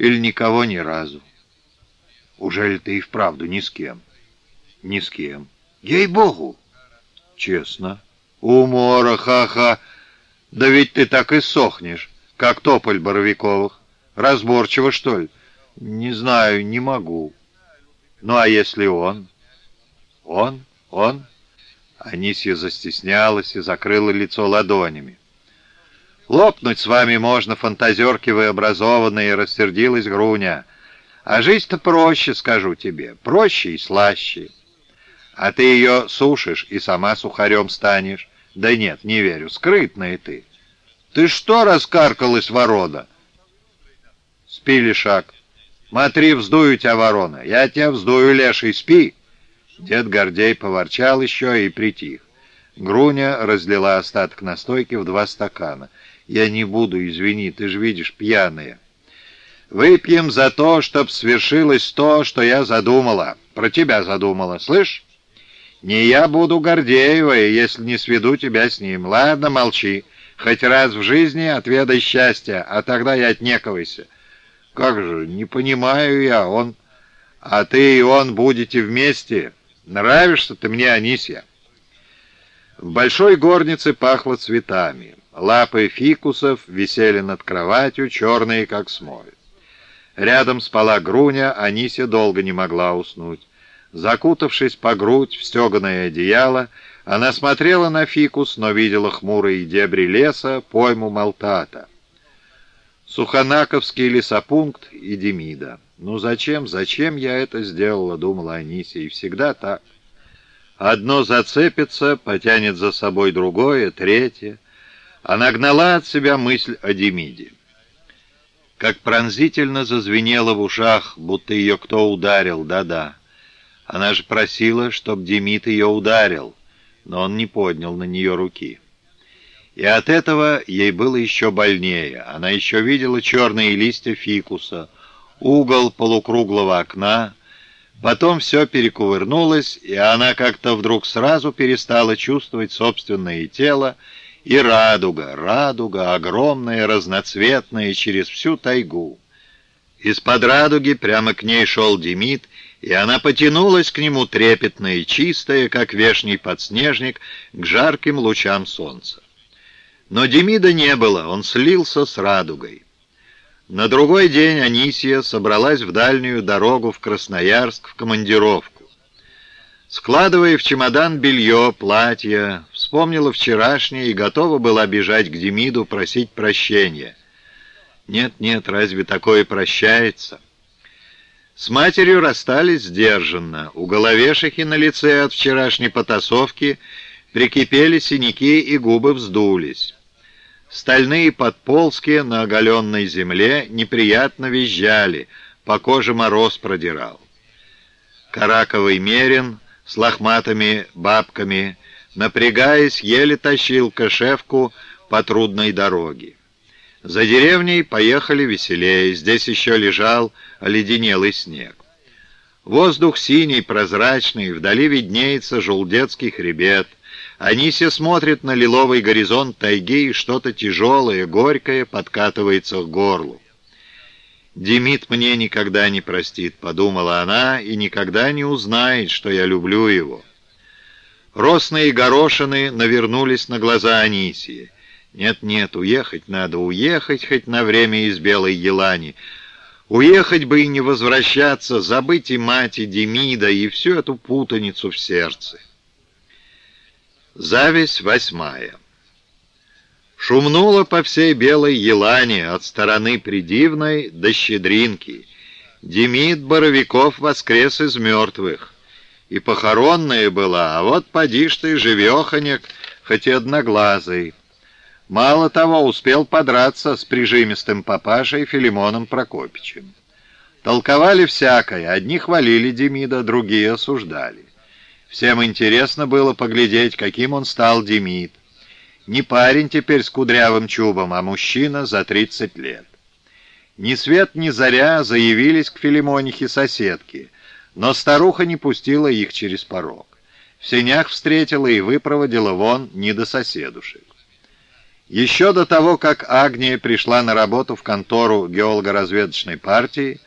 Или никого ни разу? Ужели ты и вправду ни с кем? Ни с кем. Ей-богу! Честно. Умора, ха-ха. Да ведь ты так и сохнешь, как тополь Боровиковых. Разборчиво, что ли? Не знаю, не могу. Ну, а если он? Он? Он? Анисья застеснялась и закрыла лицо ладонями. «Лопнуть с вами можно, фантазерки вы образованные», — рассердилась Груня. «А жизнь-то проще, скажу тебе, проще и слаще. А ты ее сушишь и сама сухарем станешь. Да нет, не верю, скрытная ты. Ты что раскаркалась, ворона?» «Спи, шаг. Смотри, вздую тебя, ворона. Я тебя вздую, леший, спи!» Дед Гордей поворчал еще и притих. Груня разлила остаток настойки в два стакана. «Я не буду, извини, ты же видишь, пьяная». «Выпьем за то, чтоб свершилось то, что я задумала. Про тебя задумала, слышь? Не я буду Гордеевой, если не сведу тебя с ним. Ладно, молчи. Хоть раз в жизни отведай счастья, а тогда и отнекивайся». «Как же, не понимаю я, он...» «А ты и он будете вместе...» Нравишься ты мне, Анисья. В большой горнице пахло цветами. Лапы фикусов висели над кроватью, черные, как смоль. Рядом спала Груня, Анисия долго не могла уснуть. Закутавшись по грудь в стеганое одеяло, она смотрела на фикус, но видела хмурые дебри леса, пойму Малтата. Сухонаковский лесопункт и Демида. «Ну зачем, зачем я это сделала?» — думала Анисия. «И всегда так. Одно зацепится, потянет за собой другое, третье». Она гнала от себя мысль о Демиде. Как пронзительно зазвенело в ушах, будто ее кто ударил, да-да. Она же просила, чтоб Демид ее ударил, но он не поднял на нее руки. И от этого ей было еще больнее. Она еще видела черные листья фикуса — угол полукруглого окна. Потом все перекувырнулось, и она как-то вдруг сразу перестала чувствовать собственное тело, и радуга, радуга, огромная, разноцветная, через всю тайгу. Из-под радуги прямо к ней шел Демид, и она потянулась к нему трепетная и чистая, как вешний подснежник, к жарким лучам солнца. Но Демида не было, он слился с радугой. На другой день Анисия собралась в дальнюю дорогу в Красноярск в командировку. Складывая в чемодан белье, платье, вспомнила вчерашнее и готова была бежать к Демиду просить прощения. Нет-нет, разве такое прощается? С матерью расстались сдержанно. У головешихи на лице от вчерашней потасовки прикипели синяки и губы вздулись. Стальные подползки на оголенной земле неприятно визжали, по коже мороз продирал. Караковый мерин с лохматыми бабками, напрягаясь, еле тащил кошевку по трудной дороге. За деревней поехали веселее, здесь еще лежал оледенелый снег. Воздух синий, прозрачный, вдали виднеется желдецкий хребет — Анисия смотрит на лиловый горизонт тайги, и что-то тяжелое, горькое подкатывается к горлу. «Демид мне никогда не простит», — подумала она, — «и никогда не узнает, что я люблю его». Росные горошины навернулись на глаза Анисии. «Нет-нет, уехать надо, уехать хоть на время из Белой Елани. Уехать бы и не возвращаться, забыть и мать, и Демида, и всю эту путаницу в сердце». Зависть восьмая. Шумнуло по всей белой елане, от стороны придивной до щедринки. Демид Боровиков воскрес из мертвых. И похоронная была, а вот поди ж ты, живеханек, хоть и одноглазый. Мало того, успел подраться с прижимистым папашей Филимоном Прокопичем. Толковали всякое, одни хвалили Демида, другие осуждали. Всем интересно было поглядеть, каким он стал Демид. Не парень теперь с кудрявым чубом, а мужчина за 30 лет. Ни свет, ни заря заявились к Филимонихе соседки, но старуха не пустила их через порог. В сенях встретила и выпроводила вон не до соседушек. Еще до того, как Агния пришла на работу в контору геолого-разведочной партии,